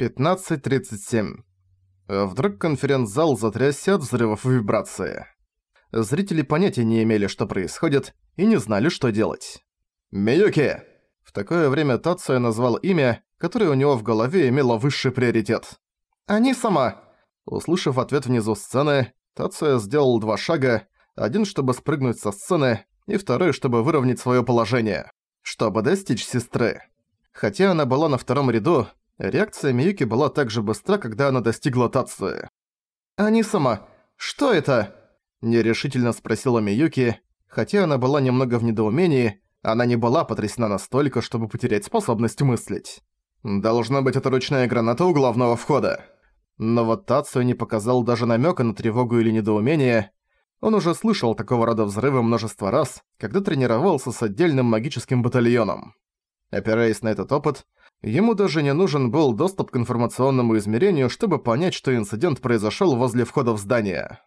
15.37. Вдруг конференц-зал затрясся от взрывов и вибрации. Зрители понятия не имели, что происходит, и не знали, что делать. «Миюки!» В такое время Тацуя назвал имя, которое у него в голове имело высший приоритет. «Они сама!» Услышав ответ внизу сцены, Тацуя сделал два шага, один, чтобы спрыгнуть со сцены, и второй, чтобы выровнять свое положение, чтобы достичь сестры. Хотя она была на втором ряду, реакция Миюки была так же быстра, когда она достигла Тацуи. «Они сама, что это?» Нерешительно спросила Миюки, хотя она была немного в недоумении, она не была потрясена настолько, чтобы потерять способность мыслить. Должна быть это ручная граната у главного входа. Но вот Тацию не показал даже намека на тревогу или недоумение. Он уже слышал такого рода взрывы множество раз, когда тренировался с отдельным магическим батальоном. Опираясь на этот опыт, ему даже не нужен был доступ к информационному измерению, чтобы понять, что инцидент произошел возле входа в здание.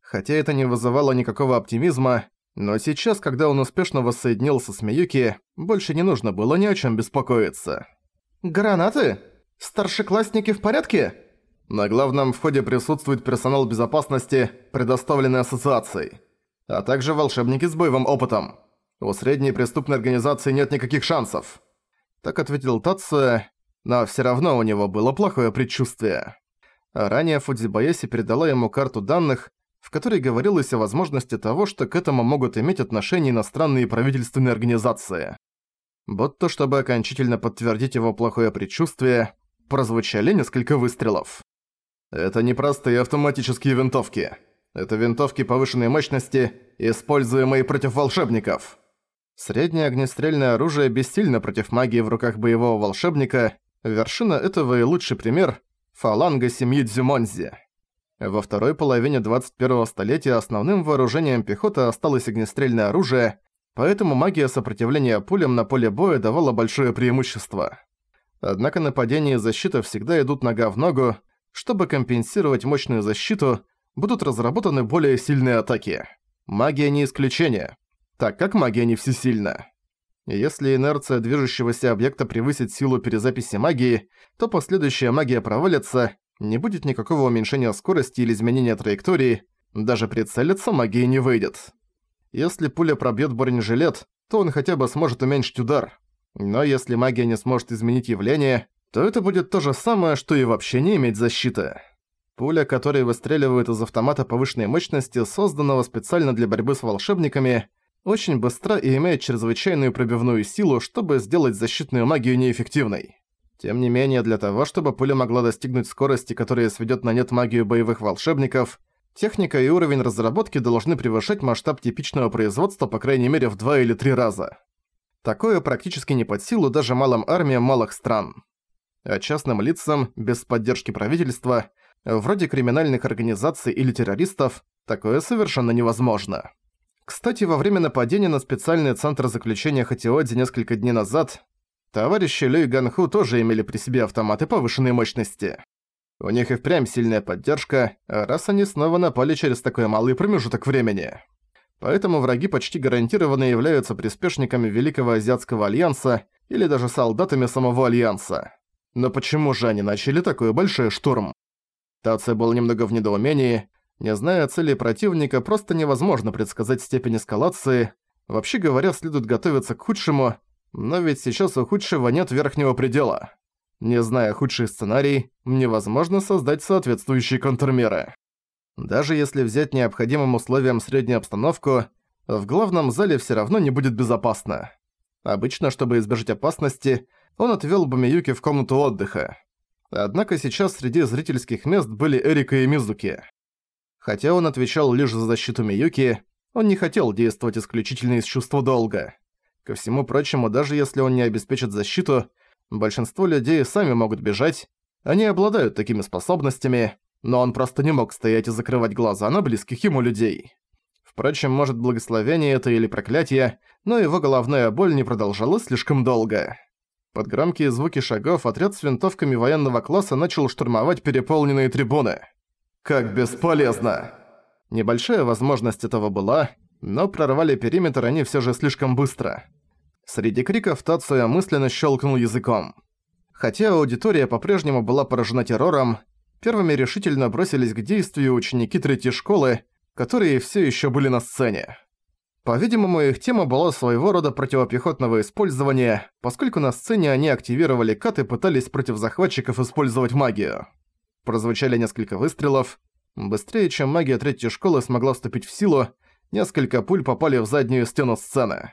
Хотя это не вызывало никакого оптимизма, но сейчас, когда он успешно воссоединился с Миюки, больше не нужно было ни о чем беспокоиться. «Гранаты? Старшеклассники в порядке?» На главном входе присутствует персонал безопасности, предоставленный ассоциацией, а также волшебники с боевым опытом. У средней преступной организации нет никаких шансов. Так ответил Татсуя, но всё равно у него было плохое предчувствие. Ранее Фудзибаеси передала ему карту данных, в которой говорилось о возможности того, что к этому могут иметь отношение иностранные правительственные организации. Будто чтобы окончательно подтвердить его плохое предчувствие, прозвучали несколько выстрелов. Это не простые автоматические винтовки. Это винтовки повышенной мощности, используемые против волшебников. Среднее огнестрельное оружие бессильно против магии в руках боевого волшебника. Вершина этого и лучший пример – фаланга семьи Дзюмонзи. Во второй половине 21-го столетия основным вооружением пехоты осталось огнестрельное оружие, поэтому магия сопротивления пулям на поле боя давала большое преимущество. Однако нападения и защита всегда идут нога в ногу, чтобы компенсировать мощную защиту, будут разработаны более сильные атаки. Магия не исключение, так как магия не всесильна. Если инерция движущегося объекта превысит силу перезаписи магии, то последующая магия провалится, не будет никакого уменьшения скорости или изменения траектории, даже прицелиться магии не выйдет. Если пуля пробьёт бронежилет, то он хотя бы сможет уменьшить удар. Но если магия не сможет изменить явление, то это будет то же самое, что и вообще не иметь защиты. Пуля, которая выстреливает из автомата повышенной мощности, созданного специально для борьбы с волшебниками, очень быстро и имеет чрезвычайную пробивную силу, чтобы сделать защитную магию неэффективной. Тем не менее, для того, чтобы пуля могла достигнуть скорости, которая сведёт на нет магию боевых волшебников, техника и уровень разработки должны превышать масштаб типичного производства по крайней мере в два или три раза. Такое практически не под силу даже малым армиям малых стран. А частным лицам, без поддержки правительства, вроде криминальных организаций или террористов, такое совершенно невозможно. Кстати, во время нападения на специальный центр заключения Хатиодзи несколько дней назад Товарищи Лю и Ганху тоже имели при себе автоматы повышенной мощности. У них и впрямь сильная поддержка, раз они снова напали через такой малый промежуток времени. Поэтому враги почти гарантированно являются приспешниками Великого Азиатского Альянса или даже солдатами самого Альянса. Но почему же они начали такой большой штурм? Тация был немного в недоумении. Не зная цели противника, просто невозможно предсказать степень эскалации. Вообще говоря, следует готовиться к худшему, но ведь сейчас у худшего нет верхнего предела. Не зная худший сценарий, невозможно создать соответствующие контрмеры. Даже если взять необходимым условиям среднюю обстановку, в главном зале всё равно не будет безопасно. Обычно, чтобы избежать опасности, он отвёл бы Миюки в комнату отдыха. Однако сейчас среди зрительских мест были Эрика и Мизуки. Хотя он отвечал лишь за защиту Миюки, он не хотел действовать исключительно из чувства долга. Ко всему прочему, даже если он не обеспечит защиту, большинство людей сами могут бежать, они обладают такими способностями, но он просто не мог стоять и закрывать глаза на близких ему людей. Впрочем, может благословение это или проклятие, но его головная боль не продолжалась слишком долго. Под громкие звуки шагов отряд с винтовками военного класса начал штурмовать переполненные трибуны. Как бесполезно! Небольшая возможность этого была, но прорвали периметр они всё же слишком быстро. Среди криков Тацуя мысленно щелкнул языком. Хотя аудитория по-прежнему была поражена террором, первыми решительно бросились к действию ученики третьей школы, которые все еще были на сцене. По-видимому, их тема была своего рода противопехотного использования, поскольку на сцене они активировали кат и пытались против захватчиков использовать магию. Прозвучали несколько выстрелов. Быстрее, чем магия третьей школы смогла вступить в силу, несколько пуль попали в заднюю стену сцены.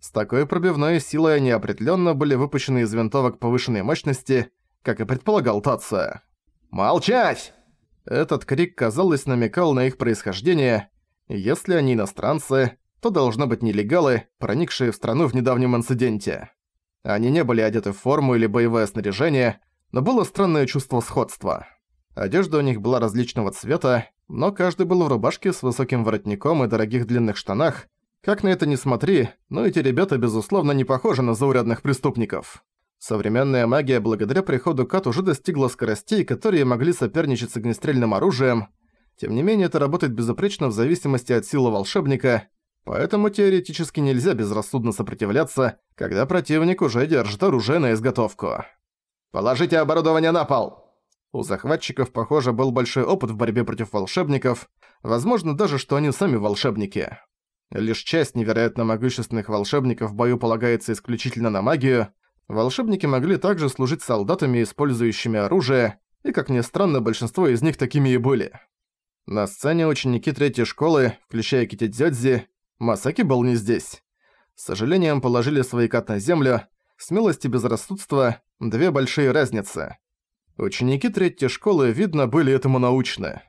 С такой пробивной силой они определенно были выпущены из винтовок повышенной мощности, как и предполагал Тация. «Молчать!» Этот крик, казалось, намекал на их происхождение. Если они иностранцы, то должно быть нелегалы, проникшие в страну в недавнем инциденте. Они не были одеты в форму или боевое снаряжение, но было странное чувство сходства. Одежда у них была различного цвета, но каждый был в рубашке с высоким воротником и дорогих длинных штанах. Как на это ни смотри, но эти ребята безусловно не похожи на заурядных преступников. Современная магия благодаря приходу Кат уже достигла скоростей, которые могли соперничать с огнестрельным оружием. Тем не менее, это работает безупречно в зависимости от силы волшебника, Поэтому теоретически нельзя безрассудно сопротивляться, когда противник уже держит оружие на изготовку. «Положите оборудование на пол!» У захватчиков, похоже, был большой опыт в борьбе против волшебников, возможно даже, что они сами волшебники. Лишь часть невероятно могущественных волшебников в бою полагается исключительно на магию. Волшебники могли также служить солдатами, использующими оружие, и, как ни странно, большинство из них такими и были. На сцене ученики третьей школы, включая Китидзёдзи, Масаки был не здесь. С сожалением положили свои кат на землю. Смелость и безрассудство – две большие разницы. Ученики третьей школы, видно, были этому научны.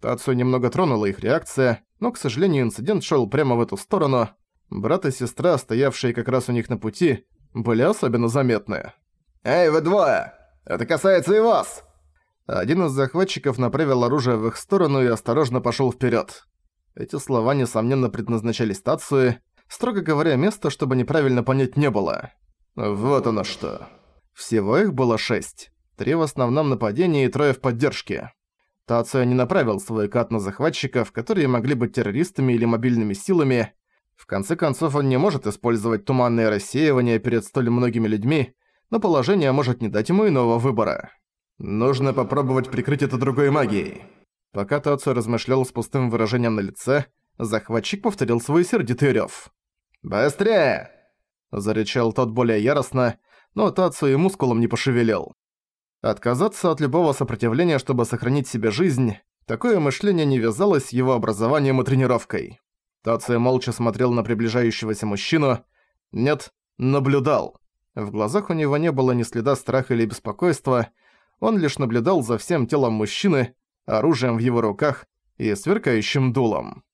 Тацу немного тронула их реакция, но, к сожалению, инцидент шел прямо в эту сторону. Брат и сестра, стоявшие как раз у них на пути, были особенно заметны. «Эй, вы двое! Это касается и вас!» Один из захватчиков направил оружие в их сторону и осторожно пошел вперед. Эти слова, несомненно, предназначались Тацуе. Строго говоря, места, чтобы неправильно понять, не было. Вот оно что. Всего их было шесть. Три в основном нападении и трое в поддержке. Тацуя не направил свой кат на захватчиков, которые могли быть террористами или мобильными силами. В конце концов, он не может использовать туманное рассеивание перед столь многими людьми, но положение может не дать ему иного выбора. Нужно попробовать прикрыть это другой магией. Пока Тацу размышлял с пустым выражением на лице, захватчик повторил свой сердитый рёв. «Быстрее!» – зарычал тот более яростно, но Тацу и мускулом не пошевелил. Отказаться от любого сопротивления, чтобы сохранить себе жизнь, такое мышление не вязалось с его образованием и тренировкой. Тацу молча смотрел на приближающегося мужчину. Нет, наблюдал. В глазах у него не было ни следа страха или беспокойства, он лишь наблюдал за всем телом мужчины, оружием в его руках и сверкающим дулом.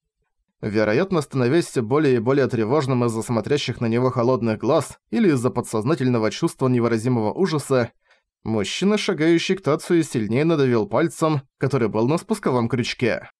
Вероятно, становясь все более и более тревожным из-за смотрящих на него холодных глаз или из-за подсознательного чувства невыразимого ужаса, мужчина, шагающий к Тацию, сильнее надавил пальцем, который был на спусковом крючке.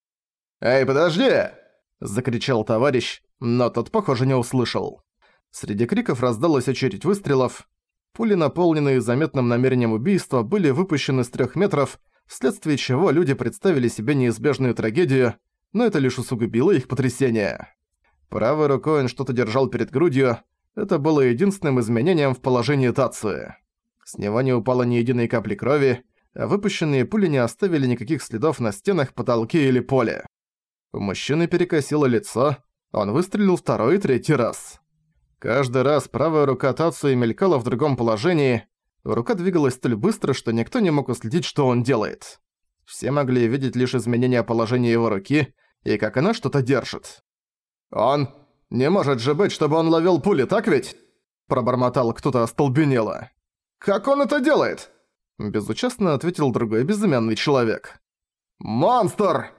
«Эй, подожди!» – закричал товарищ, но тот, похоже, не услышал. Среди криков раздалась очередь выстрелов. Пули, наполненные заметным намерением убийства, были выпущены с трех метров, вследствие чего люди представили себе неизбежную трагедию, но это лишь усугубило их потрясение. Правой рукой он что-то держал перед грудью, это было единственным изменением в положении Тации. С него не упало ни единой капли крови, а выпущенные пули не оставили никаких следов на стенах, потолке или поле. У мужчины перекосило лицо, он выстрелил второй и третий раз. Каждый раз правая рука Тацуи мелькала в другом положении, Рука двигалась столь быстро, что никто не мог уследить, что он делает. Все могли видеть лишь изменение положения его руки и как она что-то держит. «Он... Не может же быть, чтобы он ловил пули, так ведь?» Пробормотал кто-то остолбенело. «Как он это делает?» Безучастно ответил другой безымянный человек. «Монстр!»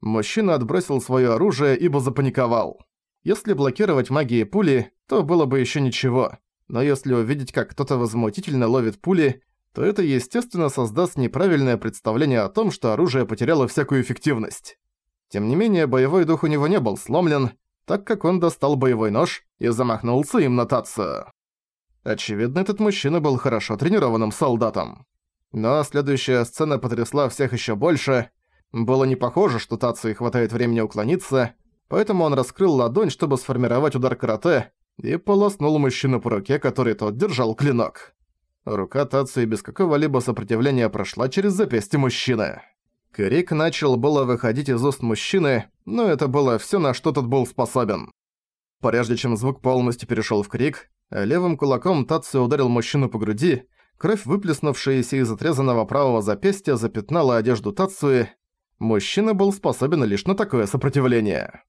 Мужчина отбросил своё оружие, ибо запаниковал. Если блокировать магией пули, то было бы ещё ничего но если увидеть, как кто-то возмутительно ловит пули, то это, естественно, создаст неправильное представление о том, что оружие потеряло всякую эффективность. Тем не менее, боевой дух у него не был сломлен, так как он достал боевой нож и замахнулся им на Татсу. Очевидно, этот мужчина был хорошо тренированным солдатом. Но следующая сцена потрясла всех еще больше. Было не похоже, что Татсу хватает времени уклониться, поэтому он раскрыл ладонь, чтобы сформировать удар карате, и полоснул мужчину по руке, который тот держал клинок. Рука Тацуи без какого-либо сопротивления прошла через запястье мужчины. Крик начал было выходить из уст мужчины, но это было всё, на что тот был способен. Прежде чем звук полностью перешёл в крик, левым кулаком Тацуи ударил мужчину по груди, кровь, выплеснувшаяся из отрезанного правого запястья, запятнала одежду Тацуи. Мужчина был способен лишь на такое сопротивление.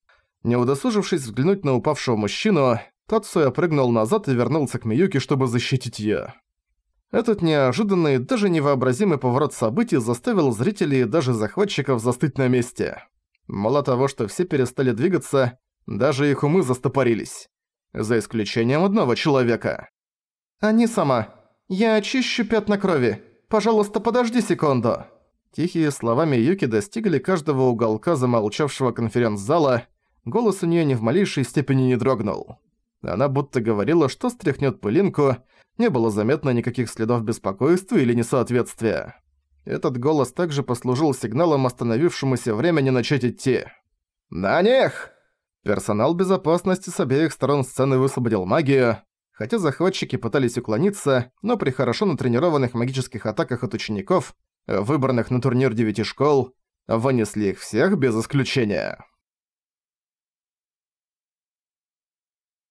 Не удосужившись взглянуть на упавшего мужчину, Тацуя прыгнул назад и вернулся к Миюке, чтобы защитить её. Этот неожиданный, даже невообразимый поворот событий заставил зрителей и даже захватчиков застыть на месте. Мало того, что все перестали двигаться, даже их умы застопорились. За исключением одного человека. «Они сама. Я очищу пятна крови. Пожалуйста, подожди секунду». Тихие слова Миюки достигли каждого уголка замолчавшего конференц-зала, голос у неё ни в малейшей степени не дрогнул. Она будто говорила, что стряхнет пылинку, не было заметно никаких следов беспокойства или несоответствия. Этот голос также послужил сигналом остановившемуся времени начать идти. «На них!» Персонал безопасности с обеих сторон сцены высвободил магию, хотя захватчики пытались уклониться, но при хорошо натренированных магических атаках от учеников, выбранных на турнир девяти школ, вынесли их всех без исключения.